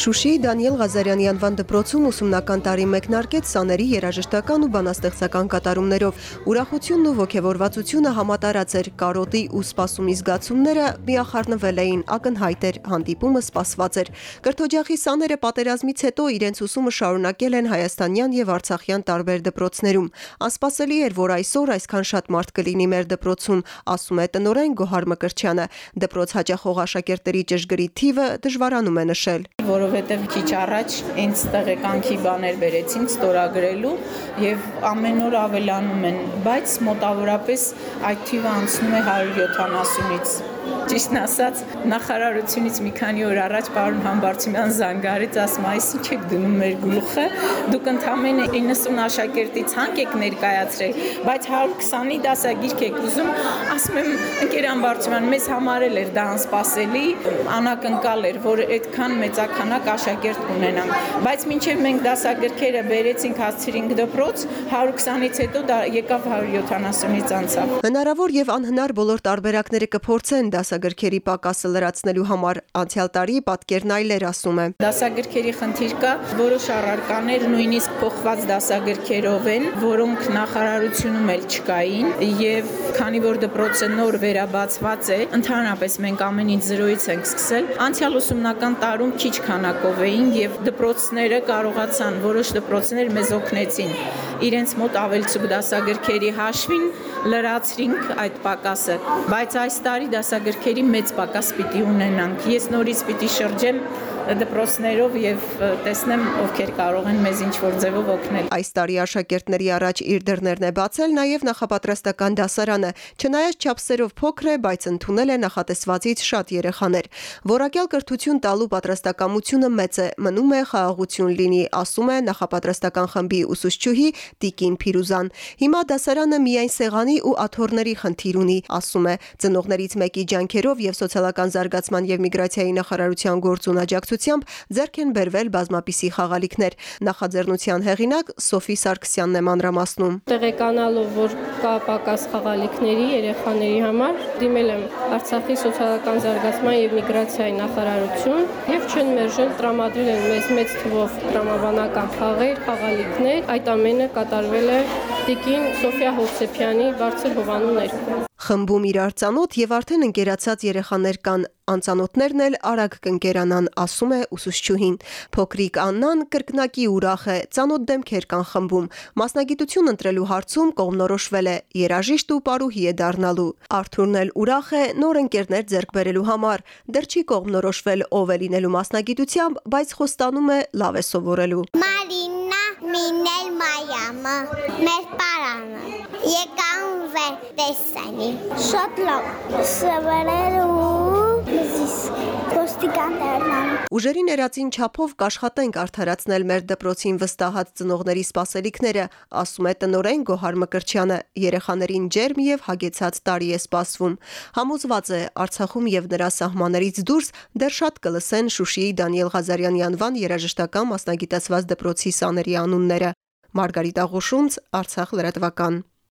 Շուշիի Դանիել Ղազարյանի անվան դպրոցում ուսումնական տարի մեկնարկեց սաների երաժշտական ու բանաստեղծական կատարումներով։ Ուրախությունն ու ողջավորվածությունը համատարած էր. Կարոտի ու սպասումի զգացումները միախառնվել էին, ակնհայտ էր հանդիպումը սպասված էր։ Կրթօջախի սաները պատերազմից հետո իրենց ուսումը շարունակել են հայաստանյան եւ արցախյան տարբեր դպրոցներում։ Անսպասելի էր, որ այսօր այսքան շատ մարդ կլինի մեր դպրոցում, ասում է տնորեն Գոհար Մկրչյանը։ Դպրոց հաճախող աշակերտների ճշգրիտ թիվը դժվարանում է նշել որովհետև քիչ առաջ ինձ տեղեկանքի բաներ վերեցին ստորագրելու եւ ամեն օր ավելանում են, բայց մոտավորապես այդ թիվը անցնում է 170-ից Ճիշտն ասած, նախարարությունից մի քանի օր առաջ պարոն Համբարձումյան զանգարից ասում այս ինչ եք դնում մեր գլուխը, դուք ընդամենը 90 աշակերտի ցանկ եք ներկայացրել, բայց 120-ի դասագիրք եք ուզում, ասում եմ ընկեր Համբարձումյան, մեզ համարել էր դա անսպասելի, անակնկալ էր, որ այդքան մեծականակ աշակերտ ունենանք, բայց մինչև մենք դասագրքերը բերեցինք հասցրինք դպրոց, 120-ից հետո դա եկավ 170-ից անցավ։ Հնարավոր եւ անհնար բոլոր տարբերակները կփորձեն դասագրքերի պակասը լրացնելու համար անցյալ տարի պատկերն այլ էր ասում է։ Դասագրքերի խնդիր կա, որոշ առարկաներ նույնիսկ փոխված դասագրքերով են, որոնք նախարարությունում էլ չկային եւ քանի որ դպրոցը նոր վերաբացված է, ընդհանրապես մենք ամեն ինչ զրոյից ենք սկսել։ Անցյալ ուսումնական տարում քիչ քանակով էին եւ դպրոցները կարողացան, որոշ դպրոցներ մեզ օգնեցին իրենց մոտ ավելցուկ դասագրքերի հաշվին լրացրինք այդ պակասը, բայց այս տարի դասագրքերի մեծ պակաս պիտի ունենանք։ Ես նորից պիտի շրջեմ դպրոցներով եւ տեսնեմ ովքեր կարող են մեզ ինչ որ ձևով օգնել։ Այս տարի աշակերտների առաջ իր դռներն է բացել նաեւ նախապատրաստական դասարանը։ Չնայած չափսերով փոքր է, բայց ընդունել է նախատեսվածից շատ երեխաներ։ Որակյալ կրթություն տալու պատրաստակամությունը մեծ է, մնում է խաղաղություն լինի, ասում է նախապատրաստական խմբի ուսուցչուհի Տիկին Փիրուզան։ Հիմա դասարանը միայն սեղանի ու աթոռների խնդիր ունի, ասում է։ Ծնողներից մեկի ջանքերով եւ սոցիալական զարգացման եւ միգրացիայի նախարարության գործունեությամբ կապակցությամբ ձեռք են բերվել բազմապիսի խաղալիքներ։ Նախաձեռնության հեղինակ Սոֆի Սարգսյանն է մանրամասնում։ Տեղեկանալով, որ կա պակաս խաղալիքների երեխաների համար, դիմել եմ Արցախի սոցիալական զարգացման եւ միգրացիայի նախարարություն եւ չեն մերժել տրամադրել են մեզ մեծ թվով տրամաբանական խաղեր, խաղալիքներ։ Այդ ամենը կատարվել է Տիկին Սոֆիա Հովսեփյանի բարձր հովանու ներքո։ Խմբում իրար ծանոթ եւ արդեն ընկերացած երեխաներ կան, անծանոթներն էլ արագ կընկերանան, ասում է ուսուցչուհին։ Փոքրիկ Աննան կրկնակի ուրախ է, ծանոթ դեմքեր կան խմբում։ Մասնագիտություն ընտրելու հարցում կողմնորոշվել է, երաժիշտ ու պարուհի է դառնալու։ Արթուրն էլ ուրախ է նոր ընկերներ ձեռք բերելու համար։ Դեռ չի կողմնորոշվել ով է լինելու մասնագիտությամբ, բայց խոստանում է լավ է սովորելու։ Մարինա Մինել Մայամը, մեր պարանը։ Եկան վեր տեսանի։ Շատ լավ։ ոստիկան դառնամ։ Ուժերի ներածին չափով կաշխատենք արդարացնել մեր դպրոցին վստահած ծնողների սպասելիքները, ասում է տնորեն Գոհար Մկրչյանը։ Երեխաներին ջերմ եւ հագեցած տարի է սպասվում։ Համոզված է Արցախում եւ նրա սահմաններից դուրս դեռ շատ կլսեն Շուշիի Դանիել Ղազարյանի անվան երաժշտական մասնագիտացված դպրոցի սաների անունները։ Մարգարիտ Աղուշունց, Արցախ լրատվական։